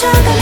멈춰가